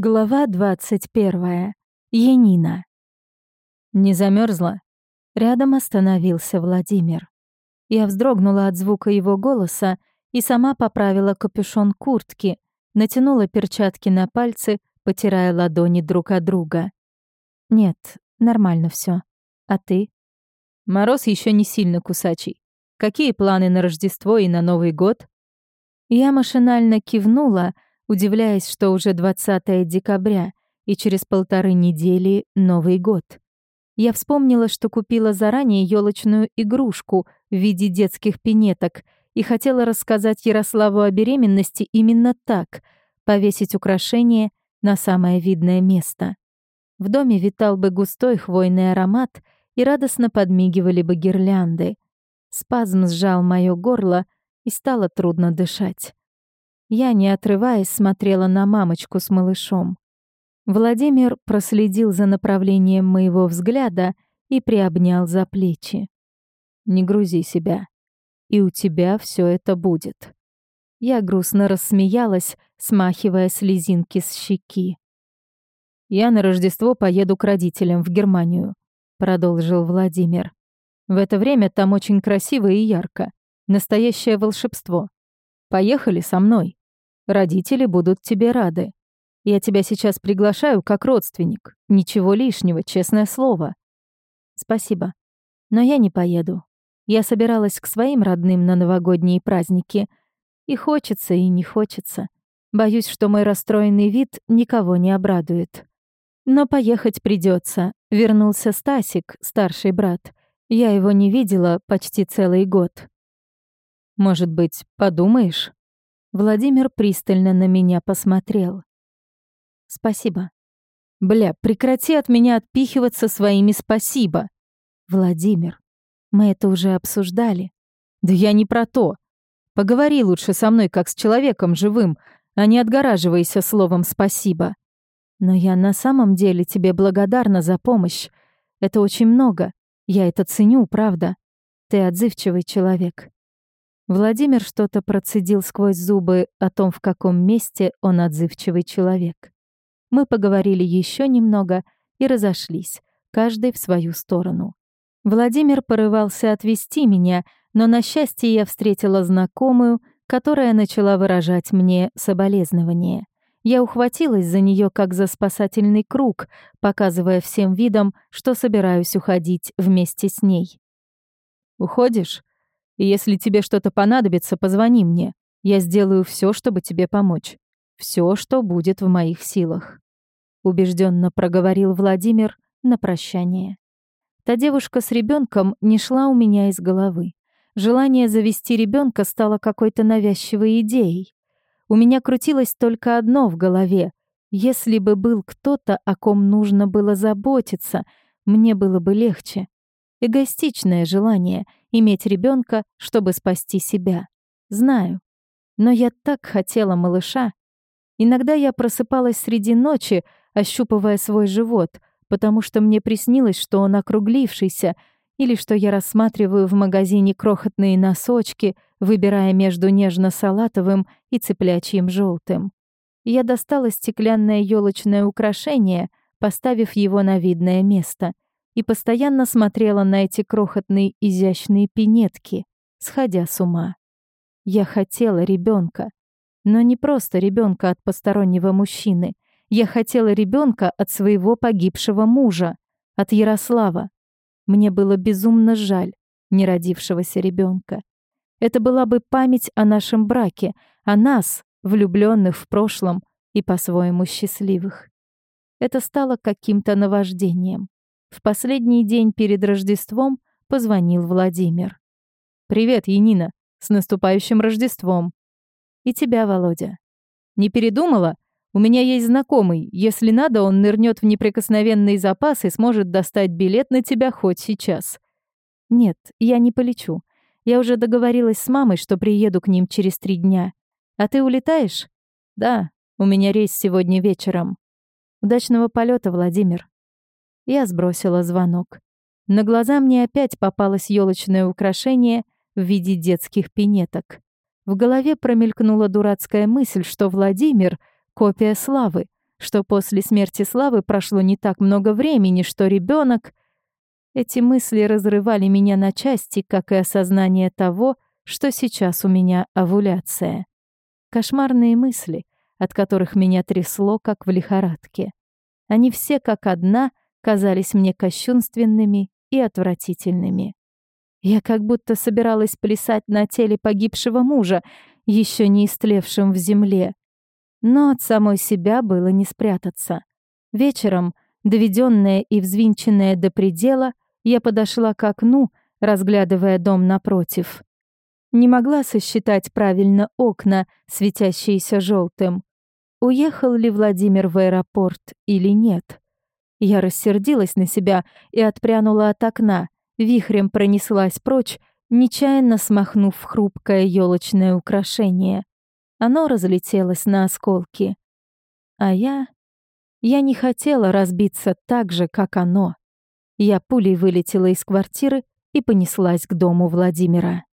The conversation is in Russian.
Глава 21. Янина. Не замерзла. Рядом остановился Владимир. Я вздрогнула от звука его голоса и сама поправила капюшон куртки, натянула перчатки на пальцы, потирая ладони друг от друга. Нет, нормально все. А ты? Мороз еще не сильно кусачий. Какие планы на Рождество и на Новый год? Я машинально кивнула, удивляясь, что уже 20 декабря, и через полторы недели Новый год. Я вспомнила, что купила заранее елочную игрушку в виде детских пинеток и хотела рассказать Ярославу о беременности именно так, повесить украшение на самое видное место. В доме витал бы густой хвойный аромат и радостно подмигивали бы гирлянды. Спазм сжал моё горло, и стало трудно дышать. Я, не отрываясь, смотрела на мамочку с малышом. Владимир проследил за направлением моего взгляда и приобнял за плечи. «Не грузи себя, и у тебя все это будет». Я грустно рассмеялась, смахивая слезинки с щеки. «Я на Рождество поеду к родителям в Германию», — продолжил Владимир. «В это время там очень красиво и ярко. Настоящее волшебство. Поехали со мной». Родители будут тебе рады. Я тебя сейчас приглашаю как родственник. Ничего лишнего, честное слово. Спасибо. Но я не поеду. Я собиралась к своим родным на новогодние праздники. И хочется, и не хочется. Боюсь, что мой расстроенный вид никого не обрадует. Но поехать придется. Вернулся Стасик, старший брат. Я его не видела почти целый год. Может быть, подумаешь? Владимир пристально на меня посмотрел. «Спасибо». «Бля, прекрати от меня отпихиваться своими спасибо». «Владимир, мы это уже обсуждали». «Да я не про то. Поговори лучше со мной, как с человеком живым, а не отгораживайся словом «спасибо». Но я на самом деле тебе благодарна за помощь. Это очень много. Я это ценю, правда. Ты отзывчивый человек. Владимир что-то процедил сквозь зубы о том, в каком месте он отзывчивый человек. Мы поговорили еще немного и разошлись, каждый в свою сторону. Владимир порывался отвести меня, но на счастье я встретила знакомую, которая начала выражать мне соболезнование. Я ухватилась за нее как за спасательный круг, показывая всем видом, что собираюсь уходить вместе с ней. «Уходишь?» И если тебе что-то понадобится, позвони мне. Я сделаю все, чтобы тебе помочь. Все, что будет в моих силах. Убежденно проговорил Владимир на прощание. Та девушка с ребенком не шла у меня из головы. Желание завести ребенка стало какой-то навязчивой идеей. У меня крутилось только одно в голове. Если бы был кто-то, о ком нужно было заботиться, мне было бы легче. Эгоистичное желание иметь ребенка, чтобы спасти себя. Знаю. Но я так хотела малыша. Иногда я просыпалась среди ночи, ощупывая свой живот, потому что мне приснилось, что он округлившийся, или что я рассматриваю в магазине крохотные носочки, выбирая между нежно-салатовым и цыплячьим желтым. Я достала стеклянное елочное украшение, поставив его на видное место — и постоянно смотрела на эти крохотные изящные пинетки, сходя с ума. Я хотела ребенка, но не просто ребенка от постороннего мужчины. Я хотела ребенка от своего погибшего мужа, от Ярослава. Мне было безумно жаль неродившегося ребенка. Это была бы память о нашем браке, о нас, влюбленных в прошлом и по-своему счастливых. Это стало каким-то наваждением. В последний день перед Рождеством позвонил Владимир. «Привет, Янина. С наступающим Рождеством!» «И тебя, Володя». «Не передумала? У меня есть знакомый. Если надо, он нырнет в неприкосновенный запас и сможет достать билет на тебя хоть сейчас». «Нет, я не полечу. Я уже договорилась с мамой, что приеду к ним через три дня. А ты улетаешь?» «Да, у меня рейс сегодня вечером». «Удачного полета, Владимир». Я сбросила звонок. На глаза мне опять попалось елочное украшение в виде детских пинеток. В голове промелькнула дурацкая мысль, что Владимир — копия славы, что после смерти Славы прошло не так много времени, что ребенок. Эти мысли разрывали меня на части, как и осознание того, что сейчас у меня овуляция. Кошмарные мысли, от которых меня трясло, как в лихорадке. Они все как одна казались мне кощунственными и отвратительными. Я как будто собиралась плясать на теле погибшего мужа, еще не истлевшем в земле. Но от самой себя было не спрятаться. Вечером, доведенная и взвинченная до предела, я подошла к окну, разглядывая дом напротив. Не могла сосчитать правильно окна, светящиеся желтым. Уехал ли Владимир в аэропорт или нет? Я рассердилась на себя и отпрянула от окна, вихрем пронеслась прочь, нечаянно смахнув хрупкое елочное украшение. Оно разлетелось на осколки. А я... Я не хотела разбиться так же, как оно. Я пулей вылетела из квартиры и понеслась к дому Владимира.